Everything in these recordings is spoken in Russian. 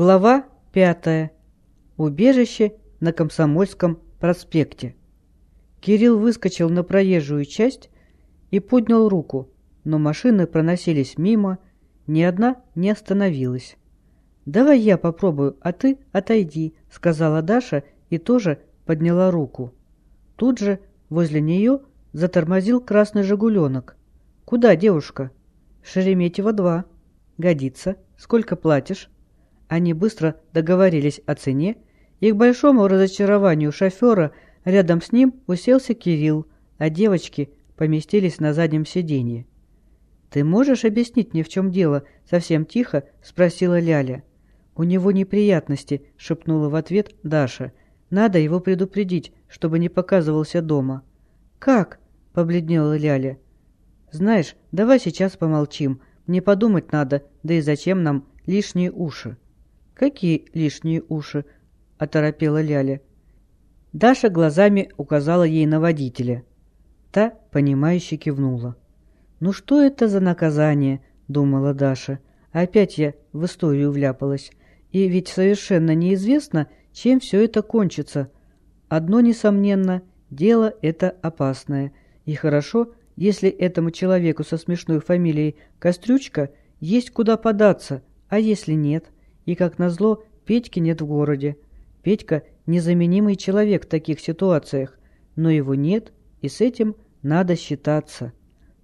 Глава пятая. Убежище на Комсомольском проспекте. Кирилл выскочил на проезжую часть и поднял руку, но машины проносились мимо, ни одна не остановилась. «Давай я попробую, а ты отойди», — сказала Даша и тоже подняла руку. Тут же возле нее затормозил красный «Жигуленок». «Куда, девушка?» «Шереметьево-2». «Годится. Сколько платишь?» Они быстро договорились о цене, и к большому разочарованию шофера рядом с ним уселся Кирилл, а девочки поместились на заднем сиденье. «Ты можешь объяснить мне, в чем дело?» — совсем тихо спросила Ляля. «У него неприятности», — шепнула в ответ Даша. «Надо его предупредить, чтобы не показывался дома». «Как?» — побледнела Ляля. «Знаешь, давай сейчас помолчим. Мне подумать надо, да и зачем нам лишние уши?» «Какие лишние уши?» – оторопела Ляля. Даша глазами указала ей на водителя. Та, понимающе кивнула. «Ну что это за наказание?» – думала Даша. «Опять я в историю вляпалась. И ведь совершенно неизвестно, чем все это кончится. Одно, несомненно, дело это опасное. И хорошо, если этому человеку со смешной фамилией Кострючка есть куда податься, а если нет – и, как назло, Петьки нет в городе. Петька – незаменимый человек в таких ситуациях, но его нет, и с этим надо считаться.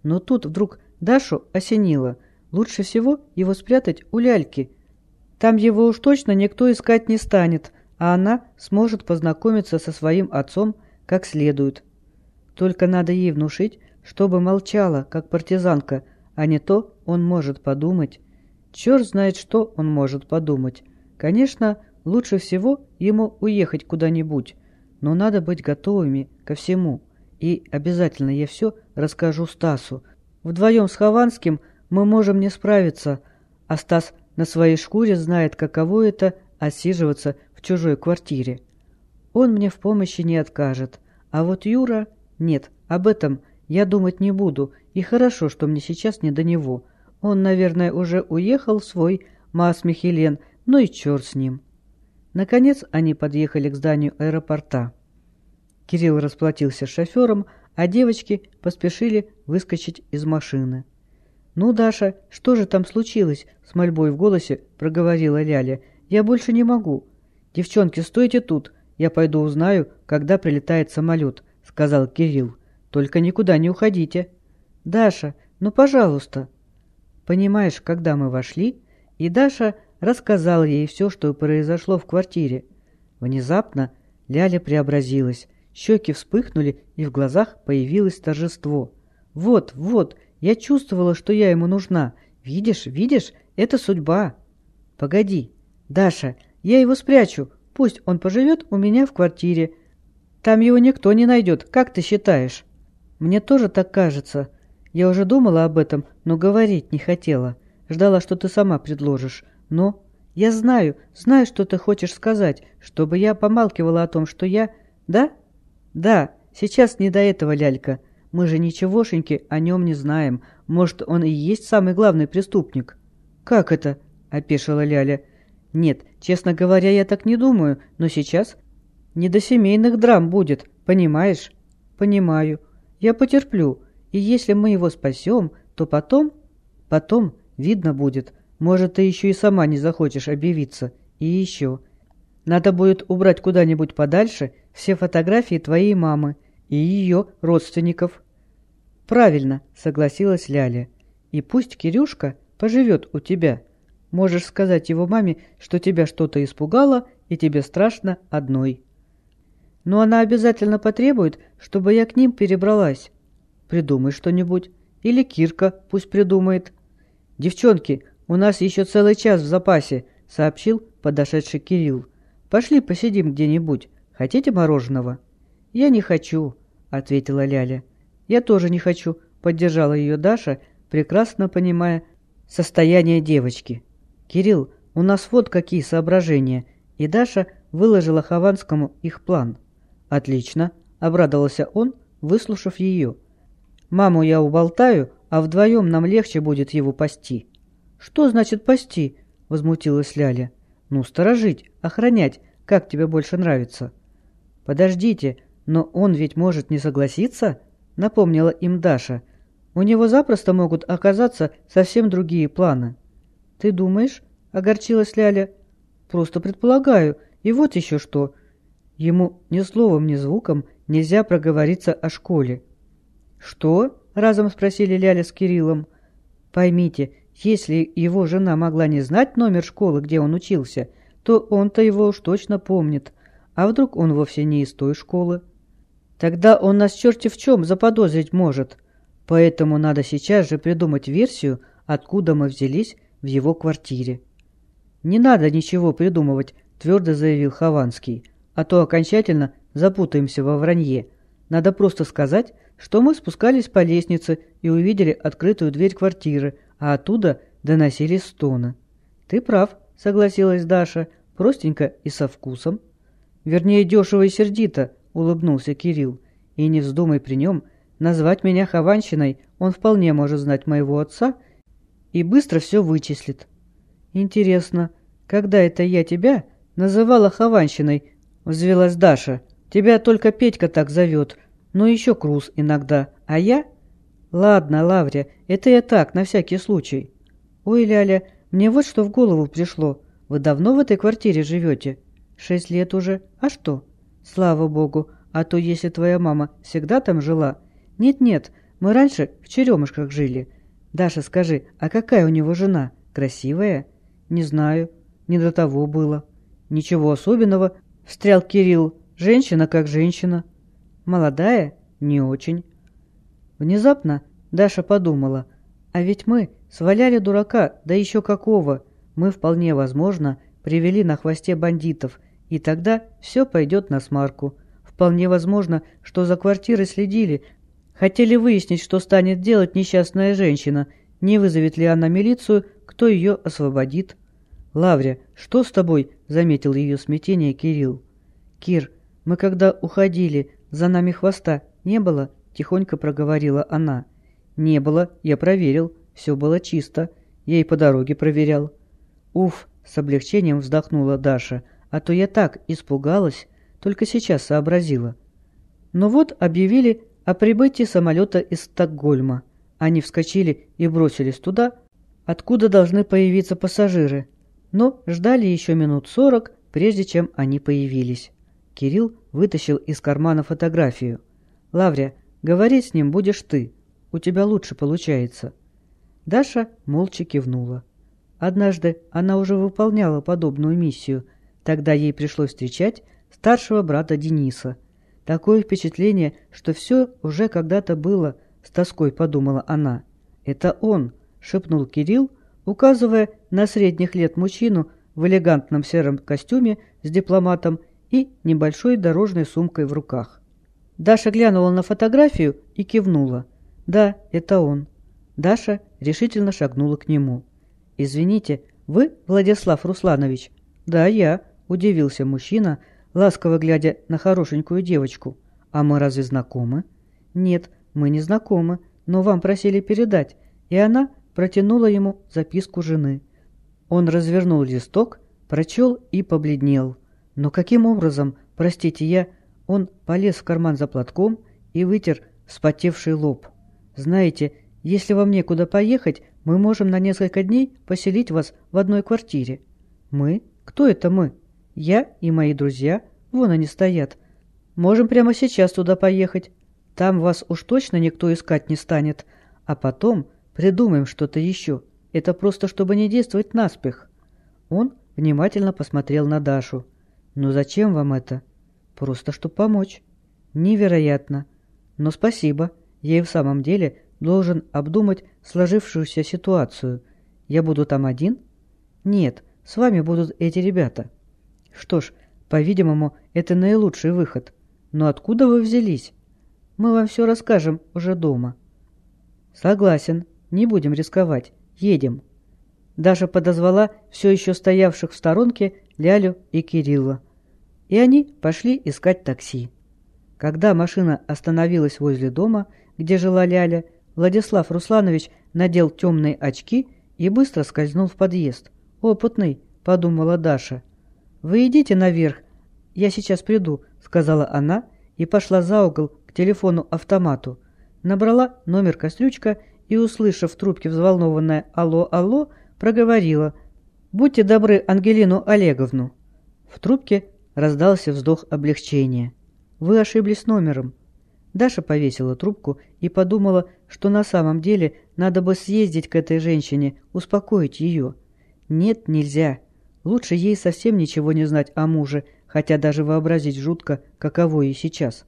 Но тут вдруг Дашу осенило. Лучше всего его спрятать у ляльки. Там его уж точно никто искать не станет, а она сможет познакомиться со своим отцом как следует. Только надо ей внушить, чтобы молчала, как партизанка, а не то он может подумать. Черт знает, что он может подумать. Конечно, лучше всего ему уехать куда-нибудь, но надо быть готовыми ко всему. И обязательно я все расскажу Стасу. Вдвоем с Хованским мы можем не справиться, а Стас на своей шкуре знает, каково это отсиживаться в чужой квартире. Он мне в помощи не откажет. А вот Юра... Нет, об этом я думать не буду, и хорошо, что мне сейчас не до него. Он, наверное, уже уехал в свой Мас-Михелен, ну и черт с ним. Наконец они подъехали к зданию аэропорта. Кирилл расплатился с шофером, а девочки поспешили выскочить из машины. «Ну, Даша, что же там случилось?» — с мольбой в голосе проговорила Ляля. «Я больше не могу». «Девчонки, стойте тут. Я пойду узнаю, когда прилетает самолет», — сказал Кирилл. «Только никуда не уходите». «Даша, ну, пожалуйста». Понимаешь, когда мы вошли, и Даша рассказала ей все, что произошло в квартире. Внезапно Ляля преобразилась, щеки вспыхнули, и в глазах появилось торжество. «Вот, вот, я чувствовала, что я ему нужна. Видишь, видишь, это судьба». «Погоди, Даша, я его спрячу, пусть он поживет у меня в квартире. Там его никто не найдет, как ты считаешь?» «Мне тоже так кажется», я уже думала об этом, но говорить не хотела. Ждала, что ты сама предложишь. Но я знаю, знаю, что ты хочешь сказать, чтобы я помалкивала о том, что я... Да? Да, сейчас не до этого, лялька. Мы же ничегошеньки о нем не знаем. Может, он и есть самый главный преступник. Как это? Опешила Ляля. Нет, честно говоря, я так не думаю, но сейчас не до семейных драм будет, понимаешь? Понимаю. Я потерплю. И если мы его спасем, то потом... Потом видно будет. Может, ты еще и сама не захочешь объявиться. И еще. Надо будет убрать куда-нибудь подальше все фотографии твоей мамы и ее родственников. Правильно, согласилась Ляля. И пусть Кирюшка поживет у тебя. Можешь сказать его маме, что тебя что-то испугало и тебе страшно одной. Но она обязательно потребует, чтобы я к ним перебралась. Придумай что-нибудь. Или Кирка пусть придумает. «Девчонки, у нас еще целый час в запасе», — сообщил подошедший Кирилл. «Пошли посидим где-нибудь. Хотите мороженого?» «Я не хочу», — ответила Ляля. «Я тоже не хочу», — поддержала ее Даша, прекрасно понимая состояние девочки. «Кирилл, у нас вот какие соображения», и Даша выложила Хованскому их план. «Отлично», — обрадовался он, выслушав ее. Маму я уболтаю, а вдвоем нам легче будет его пасти». «Что значит пасти?» — возмутилась Ляля. Ну, сторожить, охранять, как тебе больше нравится? Подождите, но он ведь может не согласиться? Напомнила им Даша. У него запросто могут оказаться совсем другие планы. Ты думаешь? Огорчилась Ляля. Просто предполагаю. И вот еще что. Ему ни словом, ни звуком нельзя проговориться о школе. «Что?» — разом спросили Ляля с Кириллом. «Поймите, если его жена могла не знать номер школы, где он учился, то он-то его уж точно помнит. А вдруг он вовсе не из той школы? Тогда он нас черти в чем заподозрить может. Поэтому надо сейчас же придумать версию, откуда мы взялись в его квартире. «Не надо ничего придумывать», — твердо заявил Хованский, «а то окончательно запутаемся во вранье. Надо просто сказать, что мы спускались по лестнице и увидели открытую дверь квартиры, а оттуда доносились стоны. «Ты прав», — согласилась Даша, — «простенько и со вкусом». «Вернее, дешево и сердито», — улыбнулся Кирилл. «И не вздумай при нем назвать меня Хованщиной, он вполне может знать моего отца и быстро все вычислит». «Интересно, когда это я тебя называла Хованщиной?» — взвелась Даша. «Тебя только Петька так зовет, ну еще Круз иногда, а я...» «Ладно, Лаврия, это я так, на всякий случай». «Ой, Ляля, мне вот что в голову пришло. Вы давно в этой квартире живете?» «Шесть лет уже. А что?» «Слава богу. А то если твоя мама всегда там жила...» «Нет-нет, мы раньше в Черемушках жили. Даша, скажи, а какая у него жена? Красивая?» «Не знаю. Не до того было». «Ничего особенного», — встрял Кирилл. «Женщина как женщина». «Молодая? Не очень». Внезапно Даша подумала, а ведь мы сваляли дурака, да еще какого. Мы вполне возможно привели на хвосте бандитов, и тогда все пойдет на смарку. Вполне возможно, что за квартирой следили, хотели выяснить, что станет делать несчастная женщина, не вызовет ли она милицию, кто ее освободит. «Лавря, что с тобой?» — заметил ее смятение Кирилл. «Кир, мы когда уходили, за нами хвоста не было?» Тихонько проговорила она. «Не было, я проверил. Все было чисто. Я и по дороге проверял». «Уф!» — с облегчением вздохнула Даша. «А то я так испугалась, только сейчас сообразила». Но вот объявили о прибытии самолета из Стокгольма. Они вскочили и бросились туда, откуда должны появиться пассажиры. Но ждали еще минут сорок, прежде чем они появились. Кирилл вытащил из кармана фотографию. «Лаврия, Говорить с ним будешь ты. У тебя лучше получается». Даша молча кивнула. Однажды она уже выполняла подобную миссию. Тогда ей пришлось встречать старшего брата Дениса. Такое впечатление, что все уже когда-то было, с тоской подумала она. «Это он», — шепнул Кирилл, указывая на средних лет мужчину в элегантном сером костюме с дипломатом и небольшой дорожной сумкой в руках. Даша глянула на фотографию и кивнула. «Да, это он». Даша решительно шагнула к нему. «Извините, вы Владислав Русланович?» «Да, я», — удивился мужчина, ласково глядя на хорошенькую девочку. «А мы разве знакомы?» «Нет, мы не знакомы, но вам просили передать». И она протянула ему записку жены. Он развернул листок, прочел и побледнел. «Но каким образом, простите, я...» Он полез в карман за платком и вытер вспотевший лоб. «Знаете, если вам некуда поехать, мы можем на несколько дней поселить вас в одной квартире». «Мы? Кто это мы?» «Я и мои друзья. Вон они стоят. Можем прямо сейчас туда поехать. Там вас уж точно никто искать не станет. А потом придумаем что-то еще. Это просто чтобы не действовать наспех». Он внимательно посмотрел на Дашу. «Ну зачем вам это?» Просто чтоб помочь. Невероятно. Но спасибо. Я и в самом деле должен обдумать сложившуюся ситуацию. Я буду там один? Нет, с вами будут эти ребята. Что ж, по-видимому, это наилучший выход. Но откуда вы взялись? Мы вам все расскажем уже дома. Согласен. Не будем рисковать. Едем. Даша подозвала все еще стоявших в сторонке Лялю и Кирилла и они пошли искать такси. Когда машина остановилась возле дома, где жила Ляля, Владислав Русланович надел темные очки и быстро скользнул в подъезд. «Опытный», — подумала Даша, — вы идите наверх, я сейчас приду», — сказала она и пошла за угол к телефону-автомату. Набрала номер Кострючка и, услышав в трубке взволнованное «Алло, алло», проговорила «Будьте добры Ангелину Олеговну». В трубке раздался вздох облегчения. «Вы ошиблись номером». Даша повесила трубку и подумала, что на самом деле надо бы съездить к этой женщине, успокоить ее. Нет, нельзя. Лучше ей совсем ничего не знать о муже, хотя даже вообразить жутко, каково ей сейчас.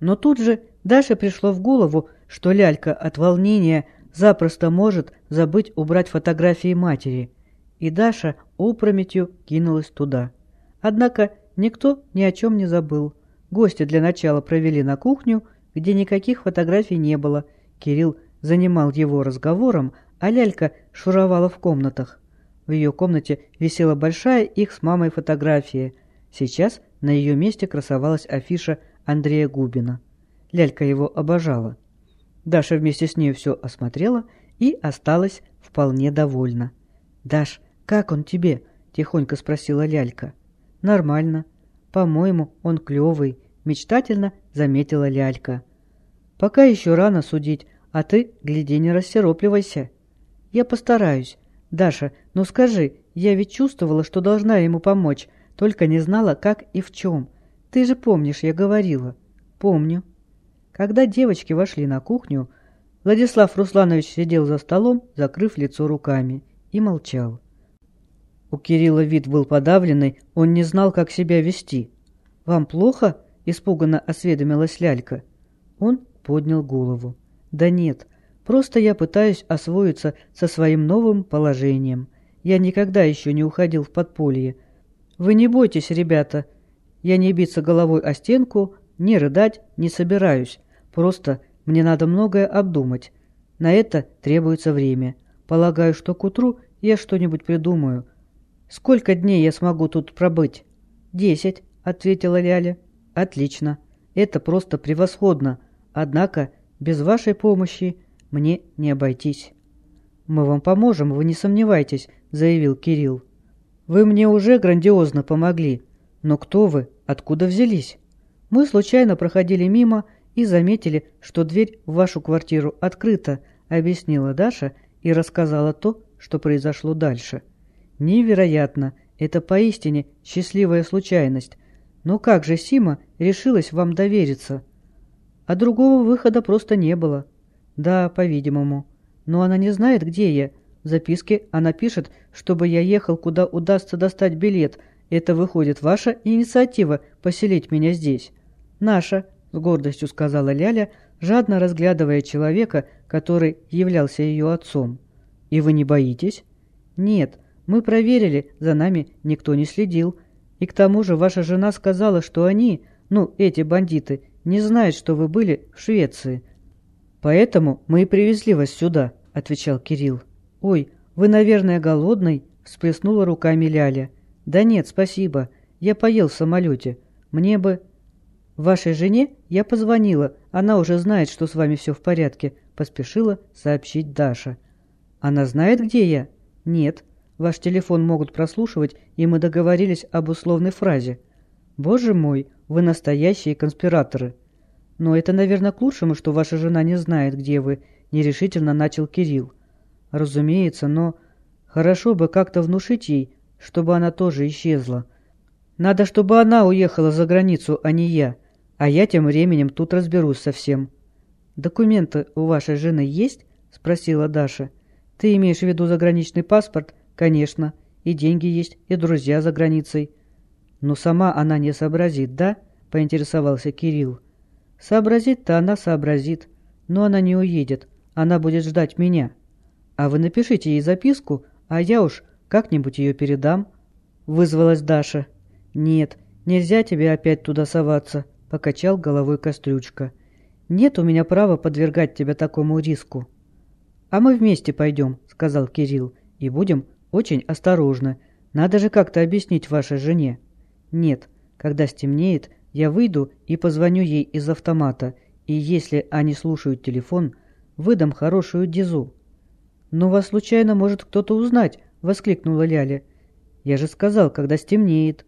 Но тут же Даше пришло в голову, что лялька от волнения запросто может забыть убрать фотографии матери, и Даша опрометью кинулась туда. Однако никто ни о чем не забыл. Гости для начала провели на кухню, где никаких фотографий не было. Кирилл занимал его разговором, а лялька шуровала в комнатах. В ее комнате висела большая их с мамой фотография. Сейчас на ее месте красовалась афиша Андрея Губина. Лялька его обожала. Даша вместе с ней все осмотрела и осталась вполне довольна. «Даш, как он тебе?» – тихонько спросила Лялька. «Нормально. По-моему, он клевый», – мечтательно заметила Лялька. «Пока еще рано судить, а ты, гляди, не рассеропливайся». «Я постараюсь. Даша, ну скажи, я ведь чувствовала, что должна ему помочь, только не знала, как и в чем. Ты же помнишь, я говорила». «Помню». Когда девочки вошли на кухню, Владислав Русланович сидел за столом, закрыв лицо руками, и молчал. У Кирилла вид был подавленный, он не знал, как себя вести. «Вам плохо?» – испуганно осведомилась лялька. Он поднял голову. «Да нет, просто я пытаюсь освоиться со своим новым положением. Я никогда еще не уходил в подполье. Вы не бойтесь, ребята. Я не биться головой о стенку, не рыдать не собираюсь. Просто мне надо многое обдумать. На это требуется время. Полагаю, что к утру я что-нибудь придумаю. Сколько дней я смогу тут пробыть? Десять, ответила Ляля. Отлично. Это просто превосходно. Однако без вашей помощи мне не обойтись. Мы вам поможем, вы не сомневайтесь, заявил Кирилл. Вы мне уже грандиозно помогли. Но кто вы? Откуда взялись? Мы случайно проходили мимо и заметили, что дверь в вашу квартиру открыта», — объяснила Даша и рассказала то, что произошло дальше. «Невероятно! Это поистине счастливая случайность. Но как же Сима решилась вам довериться?» «А другого выхода просто не было». «Да, по-видимому. Но она не знает, где я. В записке она пишет, чтобы я ехал, куда удастся достать билет. Это выходит ваша инициатива поселить меня здесь». «Наша», — с гордостью сказала Ляля, жадно разглядывая человека, который являлся ее отцом. «И вы не боитесь?» «Нет, мы проверили, за нами никто не следил. И к тому же ваша жена сказала, что они, ну, эти бандиты, не знают, что вы были в Швеции. Поэтому мы и привезли вас сюда», — отвечал Кирилл. «Ой, вы, наверное, голодный?» — всплеснула руками Ляля. «Да нет, спасибо. Я поел в самолете. Мне бы...» «Вашей жене я позвонила, она уже знает, что с вами все в порядке», — поспешила сообщить Даша. «Она знает, где я?» «Нет. Ваш телефон могут прослушивать, и мы договорились об условной фразе». «Боже мой, вы настоящие конспираторы!» «Но это, наверное, к лучшему, что ваша жена не знает, где вы», — нерешительно начал Кирилл. «Разумеется, но хорошо бы как-то внушить ей, чтобы она тоже исчезла. Надо, чтобы она уехала за границу, а не я». А я тем временем тут разберусь со всем. «Документы у вашей жены есть?» – спросила Даша. «Ты имеешь в виду заграничный паспорт?» «Конечно. И деньги есть, и друзья за границей». «Но сама она не сообразит, да?» – поинтересовался Кирилл. «Сообразит-то она сообразит, но она не уедет. Она будет ждать меня. А вы напишите ей записку, а я уж как-нибудь ее передам». Вызвалась Даша. «Нет, нельзя тебе опять туда соваться», — покачал головой Кострючка. «Нет у меня права подвергать тебя такому риску». «А мы вместе пойдем», — сказал Кирилл, — «и будем очень осторожны. Надо же как-то объяснить вашей жене». «Нет, когда стемнеет, я выйду и позвоню ей из автомата, и если они слушают телефон, выдам хорошую дизу». «Но вас случайно может кто-то узнать», — воскликнула Ляля. «Я же сказал, когда стемнеет».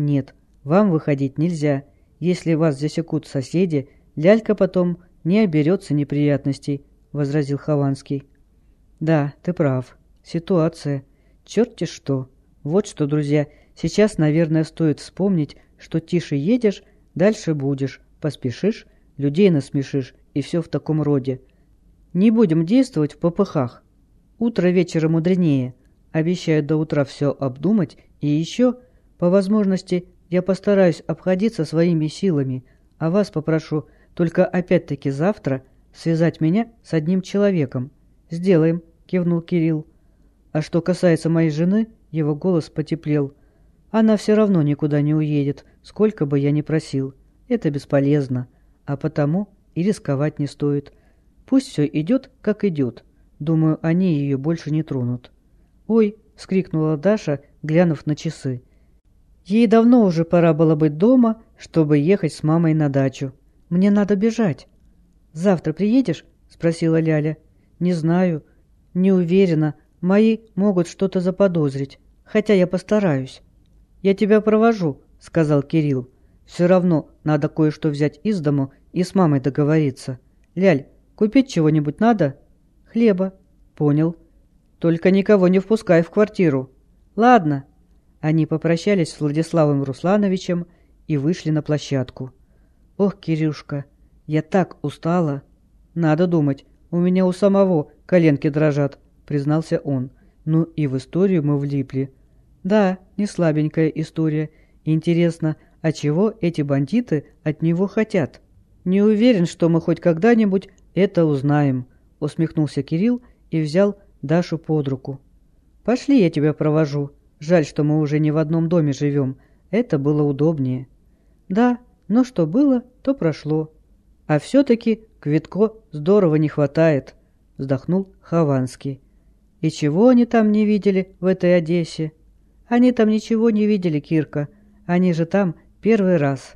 Нет, вам выходить нельзя. Если вас засекут соседи, лялька потом не оберется неприятностей, возразил Хованский. Да, ты прав. Ситуация. Черт-те что. Вот что, друзья, сейчас, наверное, стоит вспомнить, что тише едешь, дальше будешь, поспешишь, людей насмешишь и все в таком роде. Не будем действовать в попыхах. Утро вечера мудренее. Обещаю до утра все обдумать и еще, по возможности, я постараюсь обходиться своими силами, а вас попрошу только опять-таки завтра связать меня с одним человеком. Сделаем, кивнул Кирилл. А что касается моей жены, его голос потеплел. Она все равно никуда не уедет, сколько бы я ни просил. Это бесполезно, а потому и рисковать не стоит. Пусть все идет, как идет. Думаю, они ее больше не тронут. «Ой!» — вскрикнула Даша, глянув на часы. Ей давно уже пора было быть дома, чтобы ехать с мамой на дачу. Мне надо бежать. «Завтра приедешь?» — спросила Ляля. «Не знаю. Не уверена. Мои могут что-то заподозрить. Хотя я постараюсь». «Я тебя провожу», — сказал Кирилл. «Все равно надо кое-что взять из дому и с мамой договориться. Ляль, купить чего-нибудь надо?» «Хлеба». «Понял. Только никого не впускай в квартиру». «Ладно». Они попрощались с Владиславом Руслановичем и вышли на площадку. «Ох, Кирюшка, я так устала!» «Надо думать, у меня у самого коленки дрожат», — признался он. «Ну и в историю мы влипли». «Да, не слабенькая история. Интересно, а чего эти бандиты от него хотят?» «Не уверен, что мы хоть когда-нибудь это узнаем», — усмехнулся Кирилл и взял Дашу под руку. «Пошли, я тебя провожу. Жаль, что мы уже не в одном доме живем. Это было удобнее». «Да, но что было, то прошло. А все-таки Квитко здорово не хватает», — вздохнул Хованский. «И чего они там не видели в этой Одессе?» «Они там ничего не видели, Кирка. Они же там первый раз».